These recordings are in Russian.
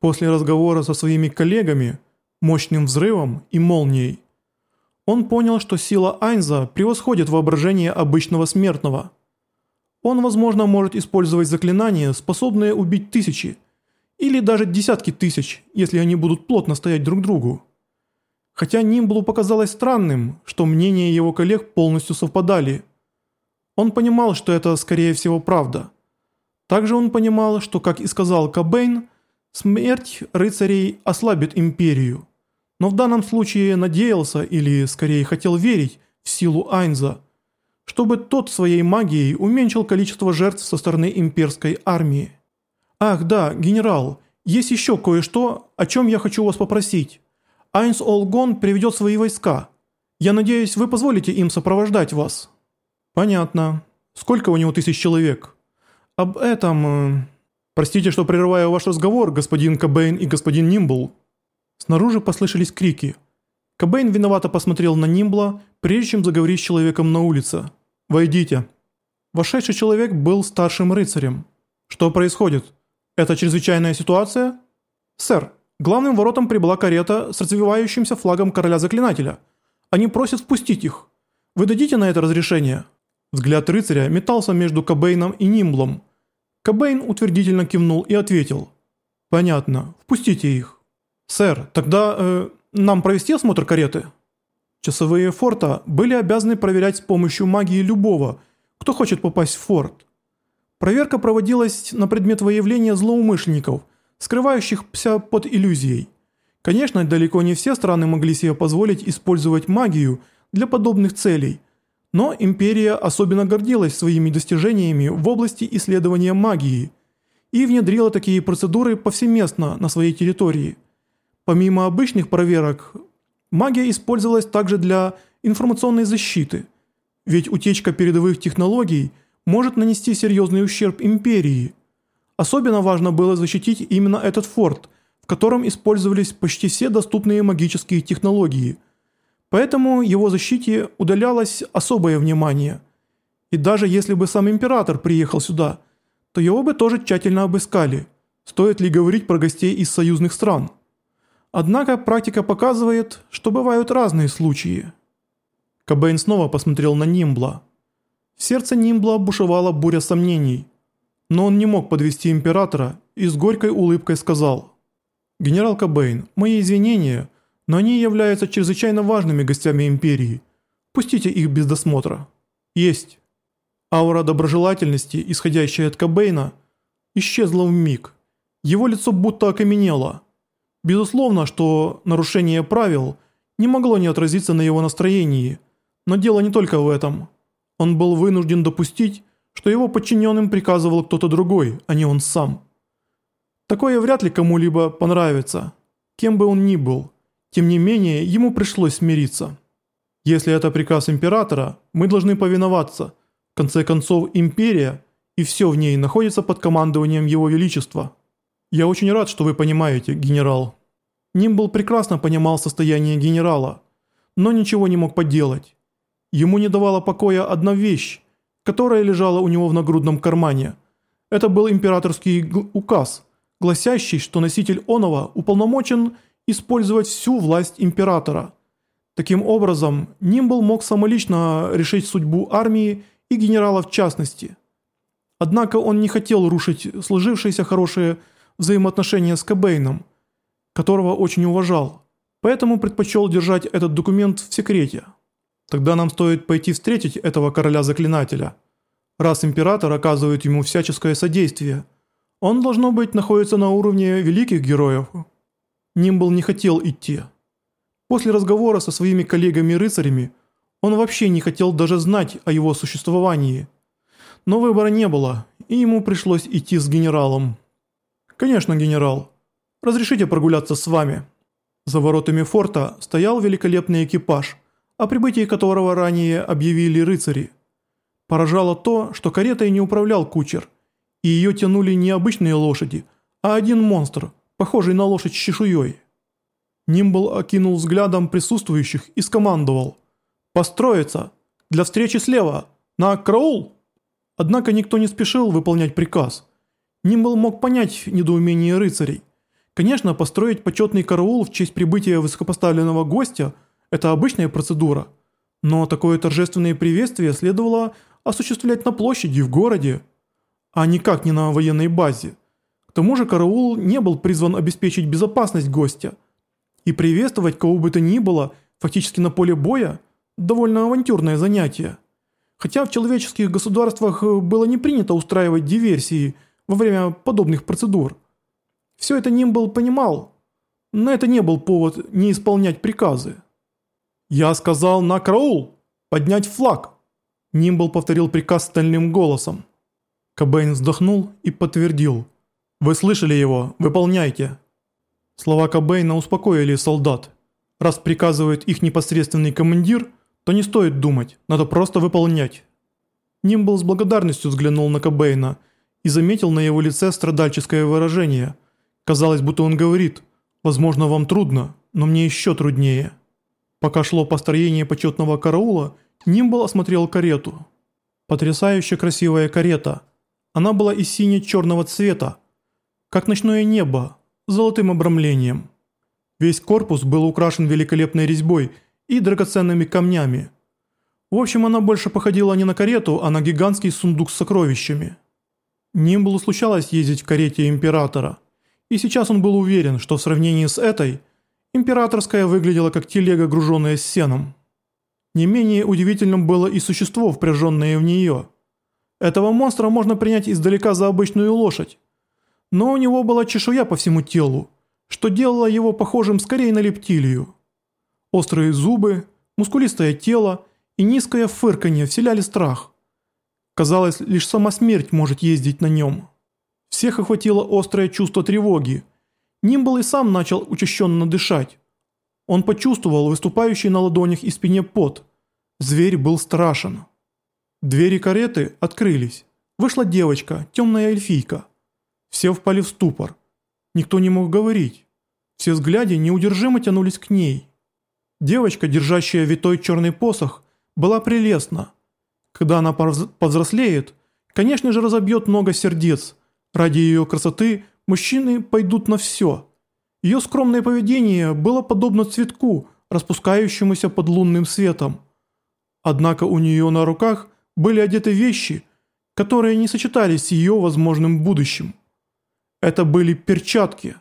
После разговора со своими коллегами, мощным взрывом и молнией, он понял, что сила Айнза превосходит воображение обычного смертного. Он, возможно, может использовать заклинания, способные убить тысячи, или даже десятки тысяч, если они будут плотно стоять друг другу. Хотя Нимблу показалось странным, что мнения его коллег полностью совпадали. Он понимал, что это, скорее всего, правда. Также он понимал, что, как и сказал Кобейн, смерть рыцарей ослабит империю. Но в данном случае надеялся, или скорее хотел верить, в силу Айнза, чтобы тот своей магией уменьшил количество жертв со стороны имперской армии. «Ах да, генерал, есть еще кое-что, о чем я хочу вас попросить. Айнс Олгон приведет свои войска. Я надеюсь, вы позволите им сопровождать вас». «Понятно. Сколько у него тысяч человек?» «Об этом...» «Простите, что прерываю ваш разговор, господин Кобейн и господин Нимбл». Снаружи послышались крики. Кобейн виновато посмотрел на Нимбла, прежде чем заговорить с человеком на улице. «Войдите». Вошедший человек был старшим рыцарем. «Что происходит?» «Это чрезвычайная ситуация?» «Сэр, главным воротам прибыла карета с развивающимся флагом короля-заклинателя. Они просят впустить их. Вы дадите на это разрешение?» Взгляд рыцаря метался между Кобейном и Нимблом. Кобейн утвердительно кивнул и ответил. «Понятно. Впустите их». «Сэр, тогда э, нам провести осмотр кареты?» Часовые форта были обязаны проверять с помощью магии любого, кто хочет попасть в форт. Проверка проводилась на предмет выявления злоумышленников, скрывающихся под иллюзией. Конечно, далеко не все страны могли себе позволить использовать магию для подобных целей, но империя особенно гордилась своими достижениями в области исследования магии и внедрила такие процедуры повсеместно на своей территории. Помимо обычных проверок, магия использовалась также для информационной защиты, ведь утечка передовых технологий – может нанести серьезный ущерб империи. Особенно важно было защитить именно этот форт, в котором использовались почти все доступные магические технологии. Поэтому его защите удалялось особое внимание. И даже если бы сам император приехал сюда, то его бы тоже тщательно обыскали. Стоит ли говорить про гостей из союзных стран? Однако практика показывает, что бывают разные случаи. Кобейн снова посмотрел на Нимбла. В сердце Нимбла бушевала буря сомнений. Но он не мог подвести императора и с горькой улыбкой сказал «Генерал Кобейн, мои извинения, но они являются чрезвычайно важными гостями империи. Пустите их без досмотра». «Есть». Аура доброжелательности, исходящая от Кобейна, исчезла в миг. Его лицо будто окаменело. Безусловно, что нарушение правил не могло не отразиться на его настроении, но дело не только в этом – он был вынужден допустить, что его подчиненным приказывал кто-то другой, а не он сам. Такое вряд ли кому-либо понравится, кем бы он ни был. Тем не менее, ему пришлось смириться. Если это приказ императора, мы должны повиноваться. В конце концов, империя и все в ней находится под командованием его величества. Я очень рад, что вы понимаете, генерал. Нимбл прекрасно понимал состояние генерала, но ничего не мог поделать. Ему не давала покоя одна вещь, которая лежала у него в нагрудном кармане. Это был императорский указ, гласящий, что носитель Онова уполномочен использовать всю власть императора. Таким образом, Нимбл мог самолично решить судьбу армии и генерала в частности. Однако он не хотел рушить сложившиеся хорошие взаимоотношения с Кобейном, которого очень уважал, поэтому предпочел держать этот документ в секрете. Тогда нам стоит пойти встретить этого короля-заклинателя. Раз император оказывает ему всяческое содействие, он, должно быть, находится на уровне великих героев. Нимбл не хотел идти. После разговора со своими коллегами-рыцарями он вообще не хотел даже знать о его существовании. Но выбора не было, и ему пришлось идти с генералом. «Конечно, генерал. Разрешите прогуляться с вами». За воротами форта стоял великолепный экипаж – о прибытии которого ранее объявили рыцари. Поражало то, что каретой не управлял кучер, и ее тянули не обычные лошади, а один монстр, похожий на лошадь с чешуей. Нимбл окинул взглядом присутствующих и скомандовал «Построиться! Для встречи слева! На караул!» Однако никто не спешил выполнять приказ. Нимбл мог понять недоумение рыцарей. Конечно, построить почетный караул в честь прибытия высокопоставленного гостя – это обычная процедура, но такое торжественное приветствие следовало осуществлять на площади в городе, а никак не на военной базе. К тому же караул не был призван обеспечить безопасность гостя, и приветствовать кого бы то ни было фактически на поле боя – довольно авантюрное занятие. Хотя в человеческих государствах было не принято устраивать диверсии во время подобных процедур. Все это Нимбл понимал, но это не был повод не исполнять приказы. «Я сказал на караул! Поднять флаг!» Нимбл повторил приказ стальным голосом. Кобейн вздохнул и подтвердил. «Вы слышали его, выполняйте!» Слова Кобейна успокоили солдат. Раз приказывает их непосредственный командир, то не стоит думать, надо просто выполнять. Нимбл с благодарностью взглянул на Кобейна и заметил на его лице страдальческое выражение – Казалось, будто он говорит «Возможно, вам трудно, но мне еще труднее». Пока шло построение почетного караула, Нимбл осмотрел карету. Потрясающе красивая карета. Она была из сине-черного цвета, как ночное небо, с золотым обрамлением. Весь корпус был украшен великолепной резьбой и драгоценными камнями. В общем, она больше походила не на карету, а на гигантский сундук с сокровищами. Нимблу случалось ездить в карете императора – и сейчас он был уверен, что в сравнении с этой, императорская выглядела как телега, груженная сеном. Не менее удивительным было и существо, впряженное в нее. Этого монстра можно принять издалека за обычную лошадь. Но у него была чешуя по всему телу, что делало его похожим скорее на рептилию. Острые зубы, мускулистое тело и низкое фырканье вселяли страх. Казалось, лишь сама смерть может ездить на нем. Всех охватило острое чувство тревоги. Нимбл и сам начал учащенно дышать. Он почувствовал выступающий на ладонях и спине пот. Зверь был страшен. Двери кареты открылись. Вышла девочка, темная эльфийка. Все впали в ступор. Никто не мог говорить. Все взгляды неудержимо тянулись к ней. Девочка, держащая витой черный посох, была прелестна. Когда она повзрослеет, конечно же разобьет много сердец – Ради ее красоты мужчины пойдут на все. Ее скромное поведение было подобно цветку, распускающемуся под лунным светом. Однако у нее на руках были одеты вещи, которые не сочетались с ее возможным будущим. Это были перчатки.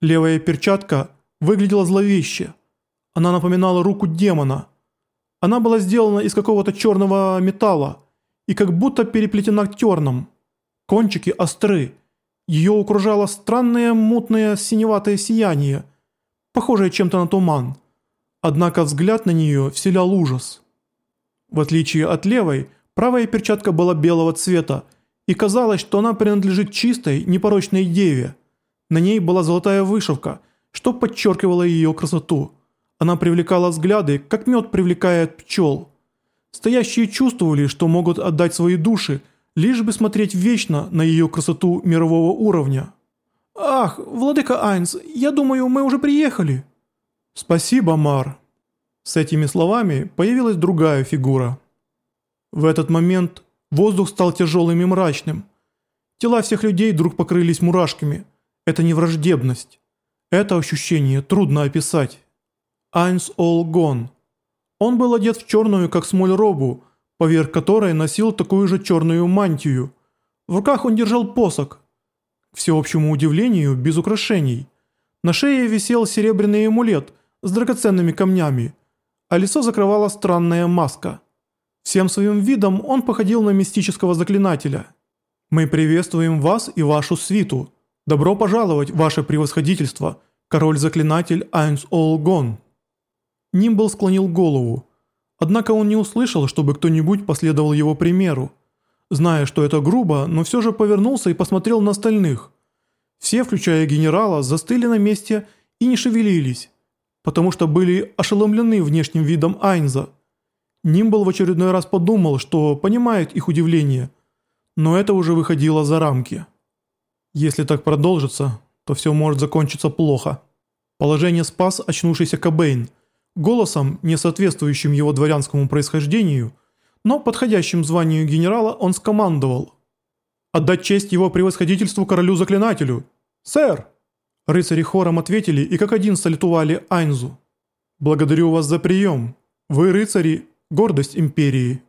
Левая перчатка выглядела зловеще. Она напоминала руку демона. Она была сделана из какого-то черного металла и как будто переплетена терном. Кончики остры. Ее окружало странное мутное синеватое сияние, похожее чем-то на туман. Однако взгляд на нее вселял ужас. В отличие от левой, правая перчатка была белого цвета, и казалось, что она принадлежит чистой, непорочной деве. На ней была золотая вышивка, что подчеркивало ее красоту. Она привлекала взгляды, как мед привлекает пчел. Стоящие чувствовали, что могут отдать свои души – лишь бы смотреть вечно на ее красоту мирового уровня. «Ах, владыка Айнс, я думаю, мы уже приехали». «Спасибо, Мар». С этими словами появилась другая фигура. В этот момент воздух стал тяжелым и мрачным. Тела всех людей вдруг покрылись мурашками. Это не враждебность. Это ощущение трудно описать. Айнс All Gone. Он был одет в черную, как смоль, робу, поверх которой носил такую же черную мантию. В руках он держал посох. К всеобщему удивлению, без украшений. На шее висел серебряный амулет с драгоценными камнями, а лицо закрывала странная маска. Всем своим видом он походил на мистического заклинателя. «Мы приветствуем вас и вашу свиту. Добро пожаловать, ваше превосходительство, король-заклинатель Айнс Олгон». Нимбл склонил голову. Однако он не услышал, чтобы кто-нибудь последовал его примеру. Зная, что это грубо, но все же повернулся и посмотрел на остальных. Все, включая генерала, застыли на месте и не шевелились, потому что были ошеломлены внешним видом Айнза. Нимбл в очередной раз подумал, что понимает их удивление, но это уже выходило за рамки. Если так продолжится, то все может закончиться плохо. Положение спас очнувшийся Кобейн – Голосом, не соответствующим его дворянскому происхождению, но подходящим званию генерала он скомандовал. «Отдать честь его превосходительству королю-заклинателю! Сэр!» Рыцари хором ответили и как один салютовали Айнзу. «Благодарю вас за прием. Вы, рыцари, гордость империи».